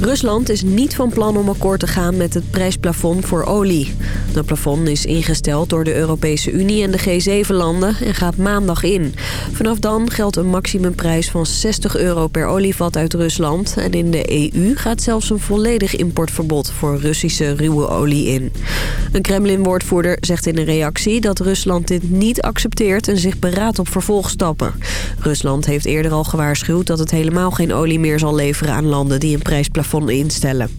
Rusland is niet van plan om akkoord te gaan met het prijsplafond voor olie. Dat plafond is ingesteld door de Europese Unie en de G7-landen en gaat maandag in. Vanaf dan geldt een maximumprijs van 60 euro per olievat uit Rusland. En in de EU gaat zelfs een volledig importverbod voor Russische ruwe olie in. Een Kremlin-woordvoerder zegt in een reactie dat Rusland dit niet accepteert en zich beraadt op vervolgstappen. Rusland heeft eerder al gewaarschuwd dat het helemaal geen olie meer zal leveren aan landen die een prijsplafond instellen.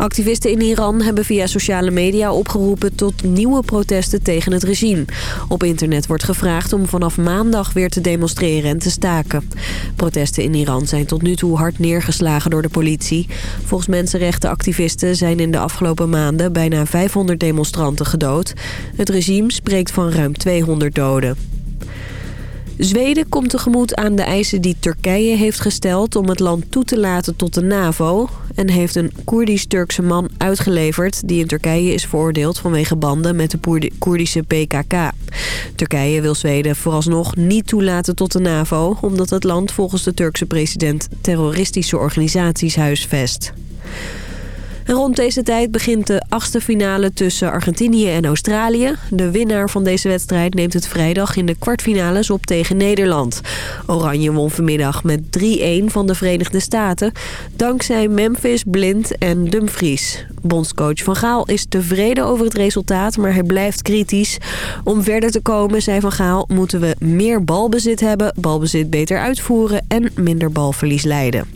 Activisten in Iran hebben via sociale media opgeroepen tot nieuwe protesten tegen het regime. Op internet wordt gevraagd om vanaf maandag weer te demonstreren en te staken. Protesten in Iran zijn tot nu toe hard neergeslagen door de politie. Volgens mensenrechtenactivisten zijn in de afgelopen maanden bijna 500 demonstranten gedood. Het regime spreekt van ruim 200 doden. Zweden komt tegemoet aan de eisen die Turkije heeft gesteld om het land toe te laten tot de NAVO... en heeft een Koerdisch-Turkse man uitgeleverd die in Turkije is veroordeeld vanwege banden met de Koerdische PKK. Turkije wil Zweden vooralsnog niet toelaten tot de NAVO... omdat het land volgens de Turkse president terroristische organisaties huisvest. Rond deze tijd begint de achtste finale tussen Argentinië en Australië. De winnaar van deze wedstrijd neemt het vrijdag in de kwartfinales op tegen Nederland. Oranje won vanmiddag met 3-1 van de Verenigde Staten... dankzij Memphis, Blind en Dumfries. Bondscoach Van Gaal is tevreden over het resultaat, maar hij blijft kritisch. Om verder te komen, zei Van Gaal, moeten we meer balbezit hebben... balbezit beter uitvoeren en minder balverlies leiden.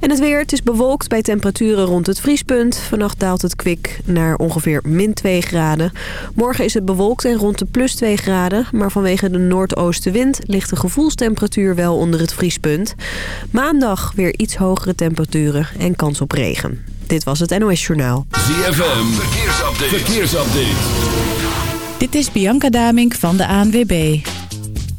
En het weer, het is bewolkt bij temperaturen rond het vriespunt. Vannacht daalt het kwik naar ongeveer min 2 graden. Morgen is het bewolkt en rond de plus 2 graden. Maar vanwege de noordoostenwind ligt de gevoelstemperatuur wel onder het vriespunt. Maandag weer iets hogere temperaturen en kans op regen. Dit was het NOS Journaal. ZFM, verkeersupdate. verkeersupdate. Dit is Bianca Damink van de ANWB.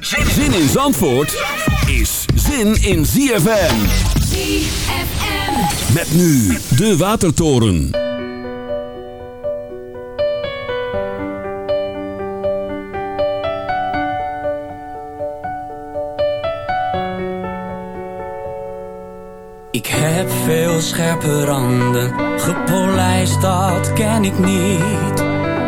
Zin in Zandvoort is zin in ZFM. ZFM. Met nu de Watertoren. Ik heb veel scherpe randen, gepolijst dat ken ik niet.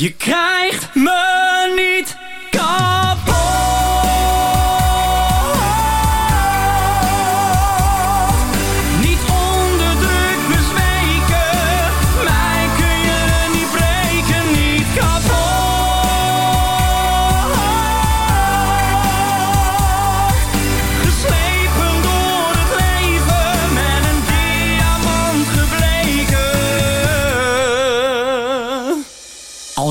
Je krijgt me niet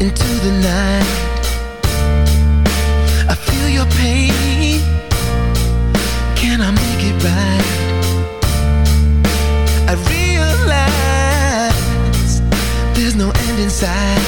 into the night. I feel your pain. Can I make it right? I realize there's no end in sight.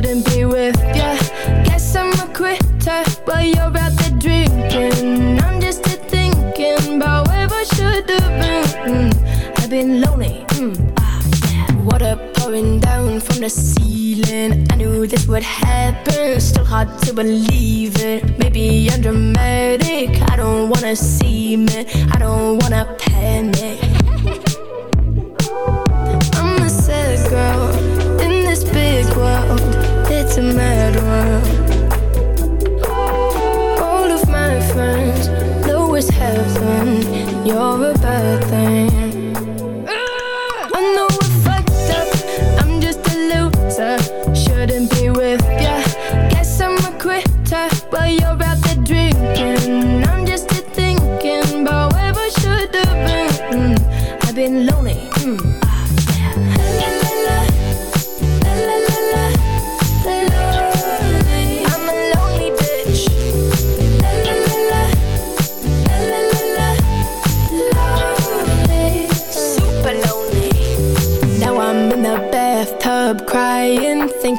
couldn't be with ya. Guess I'm a quitter while you're out there drinking. I'm just here thinking about where I should've been. I've been lonely, mm. Ah, Water pouring down from the ceiling. I knew this would happen, still hard to believe it. Maybe I'm dramatic, I don't wanna see me. I don't wanna panic. I'm a sad girl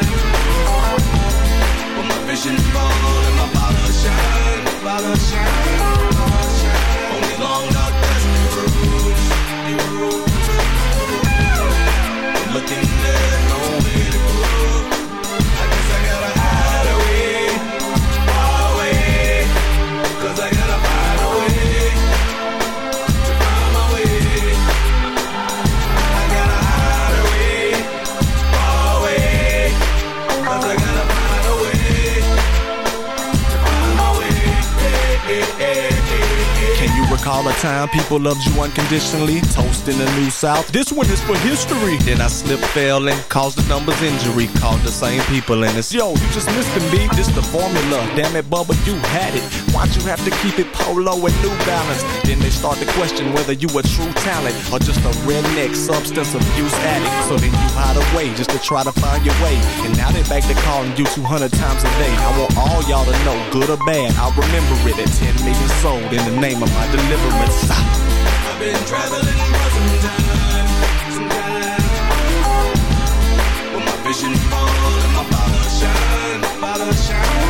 Some time vision ball and my bottle shine by the shine. Time people loved you unconditionally? Toast in the New South. This one is for history. Then I slipped, fell, and caused the numbers injury. Called the same people, and it's yo, you just missed the beat. This the formula. Damn it, Bubba, you had it. Why'd you have to keep it polo and New Balance? Then they start to question whether you a true talent or just a redneck substance abuse addict. So then you hide away just to try to find your way. And now they back to calling you 200 times a day. I want all y'all to know, good or bad, I'll remember it at 10 million sold in the name of my deliverance. I've been traveling for some time, some time. But my vision full and my father shine, father shine,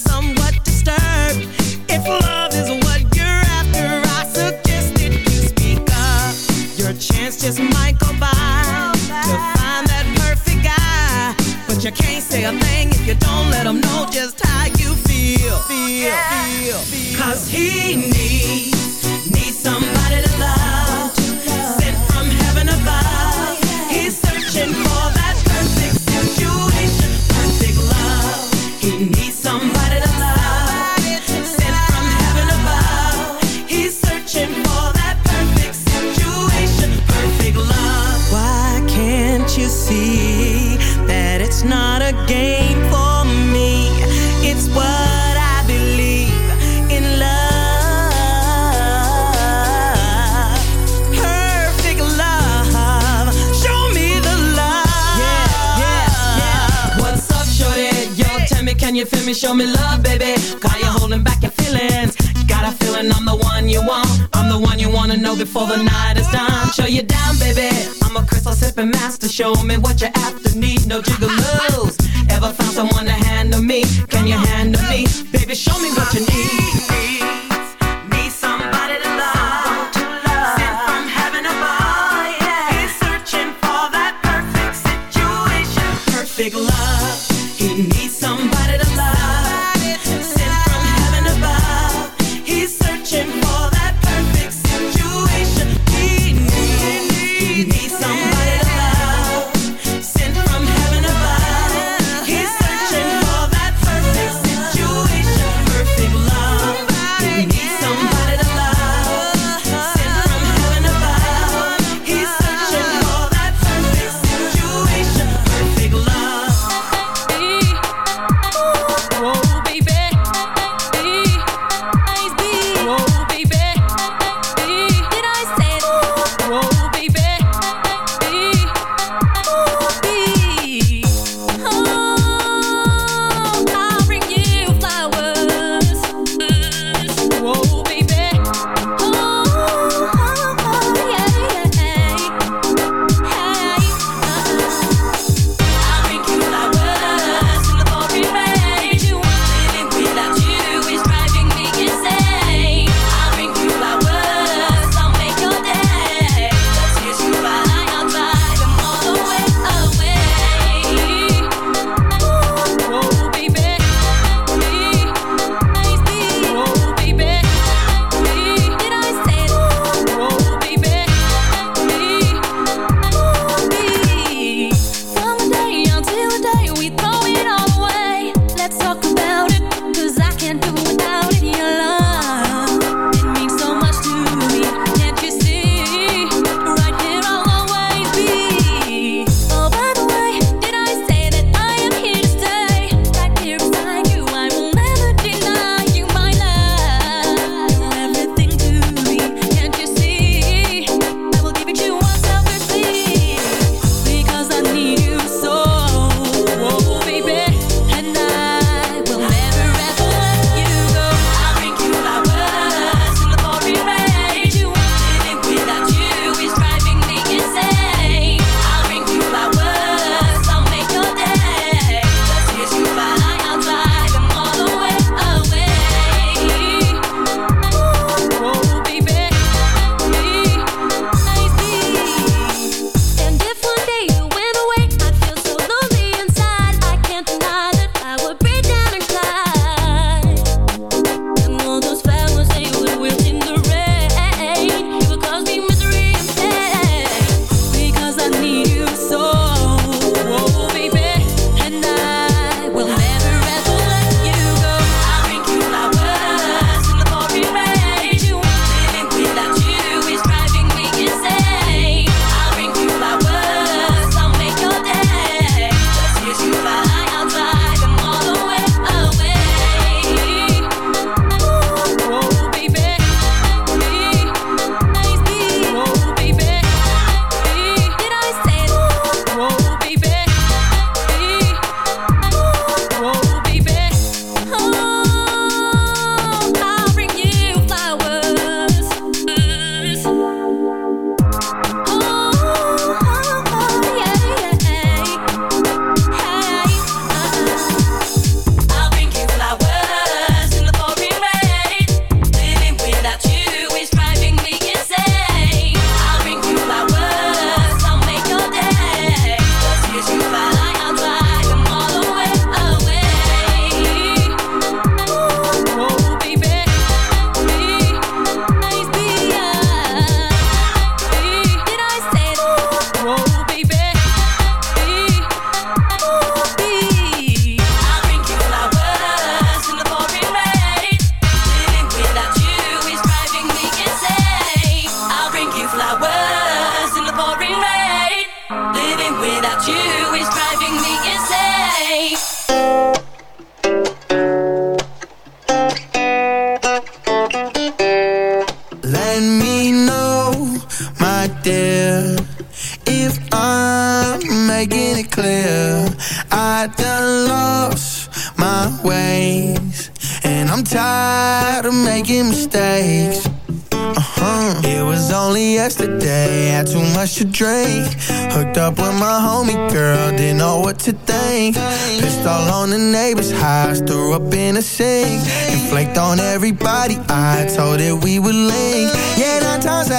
show me love, baby. Why you holding back your feelings? Got a feeling I'm the one you want. I'm the one you wanna know before the night is done. Show you down, baby. I'm a crystal sipping master. Show me what you after. Need, no jiggalos never found someone to handle me. Can you handle me? Baby, show me what you need.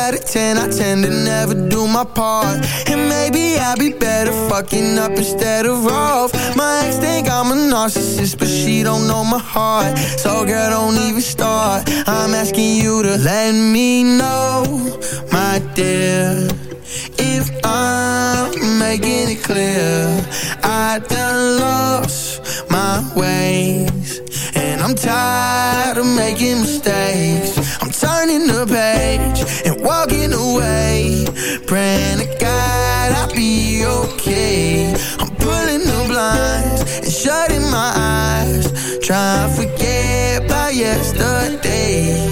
Out of ten, I tend to never do my part. And maybe I'd be better fucking up instead of off. My ex think I'm a narcissist, but she don't know my heart. So girl, don't even start. I'm asking you to let me know, my dear. If I'm making it clear, I done lost my ways. And I'm tired of making mistakes. Turning the page and walking away. Praying to God I'll be okay. I'm pulling the blinds and shutting my eyes. Trying to forget about yesterday.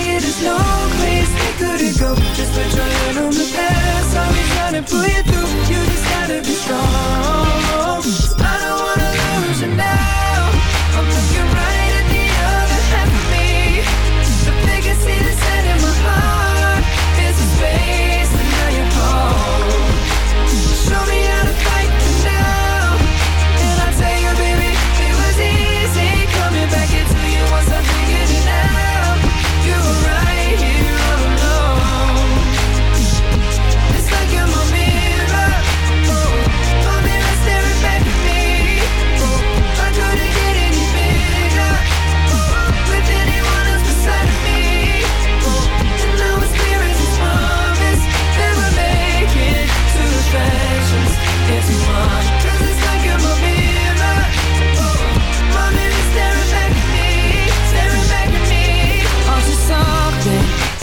there's no place. We couldn't go? Just put your hand on the past. I'll be trying to pull you through. You just gotta be strong. I don't wanna lose you now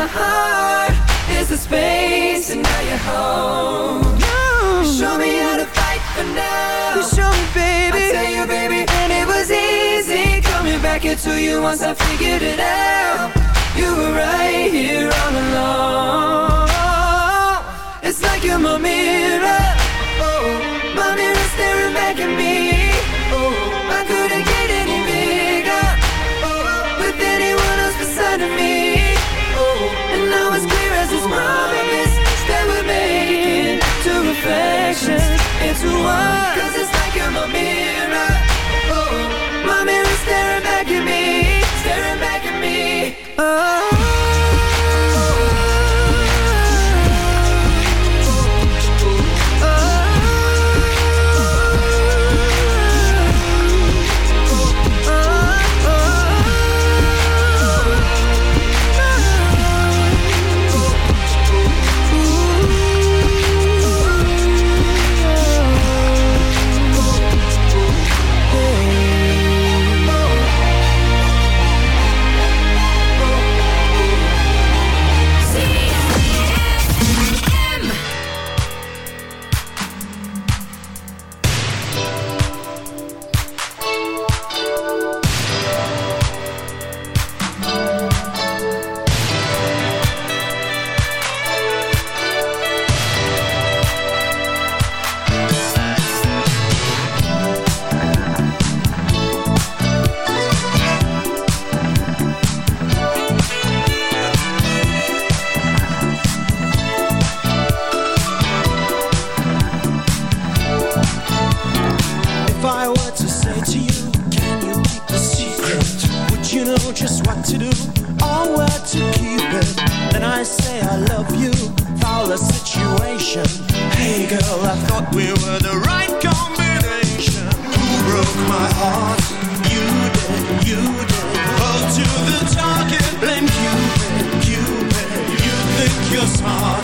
my heart. It's the space, and now you're home. You show me how to fight for now. You show me, baby. I tell you, baby, and it was easy coming back into you once I figured it out. You were right here all along. It's like you're my mirror. Oh, my mirror staring back at me. Oh, I couldn't get any bigger. Oh, with anyone else beside me. Two reflections into one. Cause it's like you're my mirror. Oh, my mirror staring back at me, staring back at me. Oh. You know just what to do or where to keep it? Then I say I love you, foul a situation. Hey girl, I thought we were the right combination. Who broke my heart? You did, you did. Hold to the target, blame Cupid, Cupid. You think you're smart,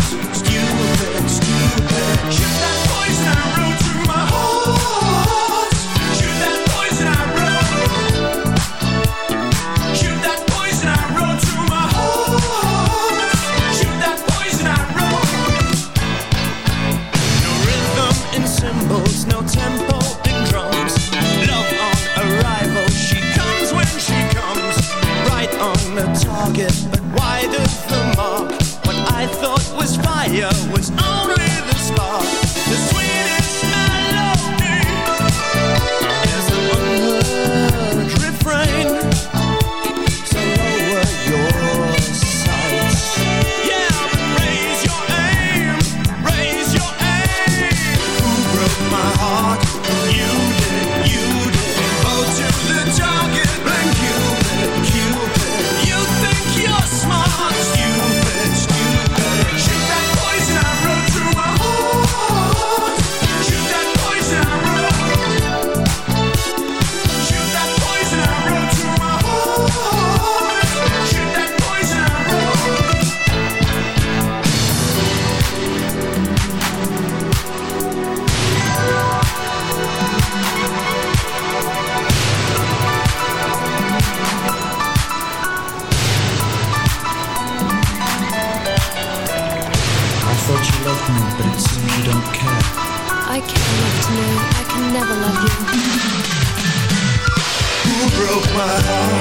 broke my heart?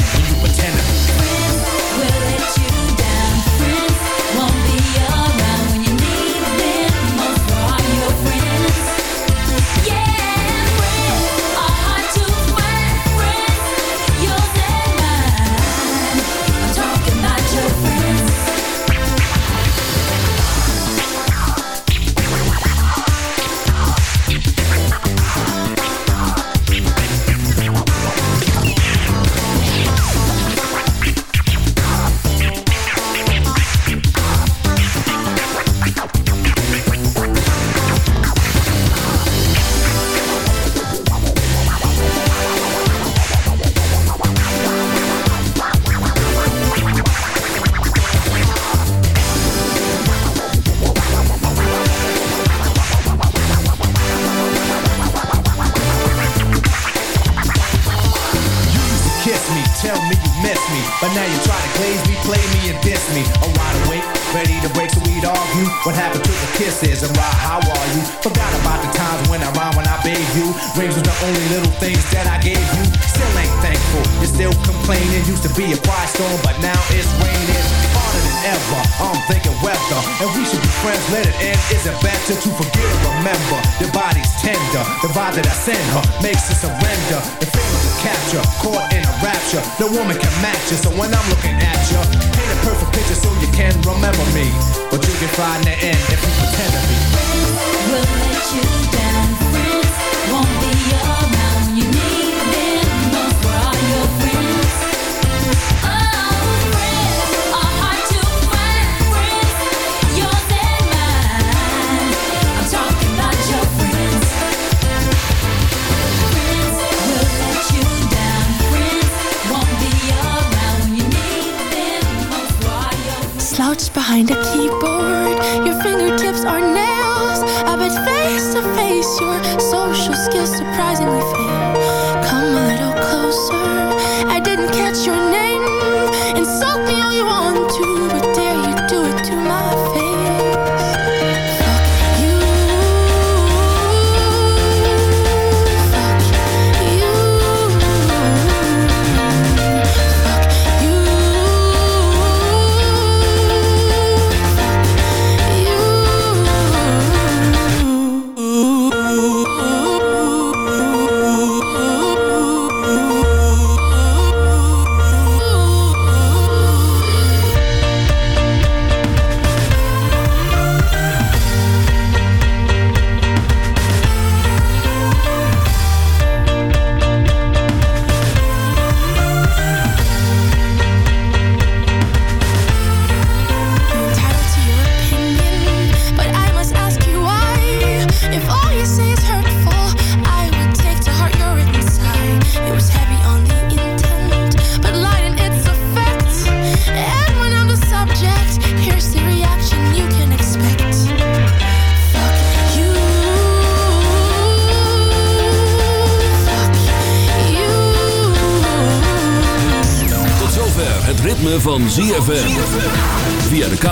pretend, you pretender within her makes her surrender. The feeling of capture, caught in a rapture. No woman can match you, so when I'm looking at you, paint a perfect picture so you can remember me. But you can find the end